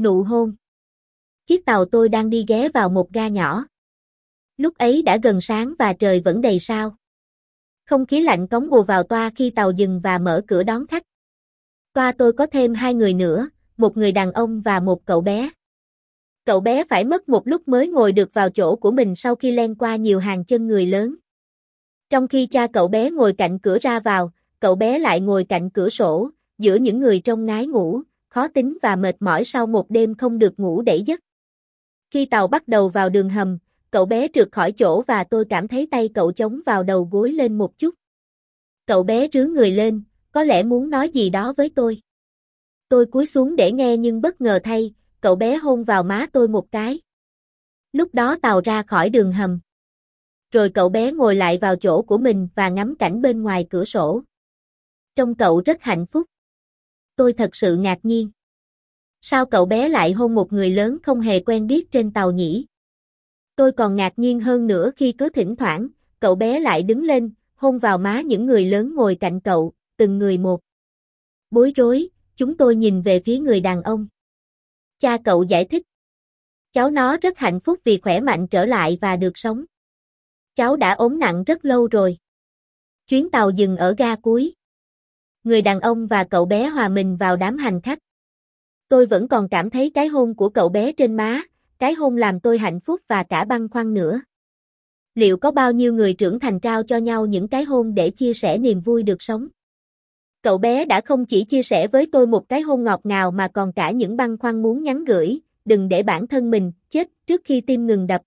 Nụ hôn. Chiếc tàu tôi đang đi ghé vào một ga nhỏ. Lúc ấy đã gần sáng và trời vẫn đầy sao. Không khí lạnh cống bùa vào toa khi tàu dừng và mở cửa đón khách. Toa tôi có thêm hai người nữa, một người đàn ông và một cậu bé. Cậu bé phải mất một lúc mới ngồi được vào chỗ của mình sau khi len qua nhiều hàng chân người lớn. Trong khi cha cậu bé ngồi cạnh cửa ra vào, cậu bé lại ngồi cạnh cửa sổ, giữa những người trong ngái ngủ, khó tính và mệt mỏi sau một đêm không được ngủ để giấc. Khi tàu bắt đầu vào đường hầm, cậu bé trượt khỏi chỗ và tôi cảm thấy tay cậu chống vào đầu gối lên một chút. Cậu bé rướn người lên, có lẽ muốn nói gì đó với tôi. Tôi cúi xuống để nghe nhưng bất ngờ thay, cậu bé hôn vào má tôi một cái. Lúc đó tàu ra khỏi đường hầm. Rồi cậu bé ngồi lại vào chỗ của mình và ngắm cảnh bên ngoài cửa sổ. Trông cậu rất hạnh phúc. Tôi thật sự ngạc nhiên. Sao cậu bé lại hôn một người lớn không hề quen biết trên tàu nhỉ? Tôi còn ngạc nhiên hơn nữa khi cứ thỉnh thoảng, cậu bé lại đứng lên, hôn vào má những người lớn ngồi cạnh cậu, từng người một. Bối rối, chúng tôi nhìn về phía người đàn ông. Cha cậu giải thích. Cháu nó rất hạnh phúc vì khỏe mạnh trở lại và được sống. Cháu đã ốm nặng rất lâu rồi. Chuyến tàu dừng ở ga cuối. Người đàn ông và cậu bé hòa mình vào đám hành khách. Tôi vẫn còn cảm thấy cái hôn của cậu bé trên má, cái hôn làm tôi hạnh phúc và cả băng khoăn nữa. Liệu có bao nhiêu người trưởng thành trao cho nhau những cái hôn để chia sẻ niềm vui được sống? Cậu bé đã không chỉ chia sẻ với tôi một cái hôn ngọt ngào mà còn cả những băng khoăn muốn nhắn gửi, đừng để bản thân mình chết trước khi tim ngừng đập,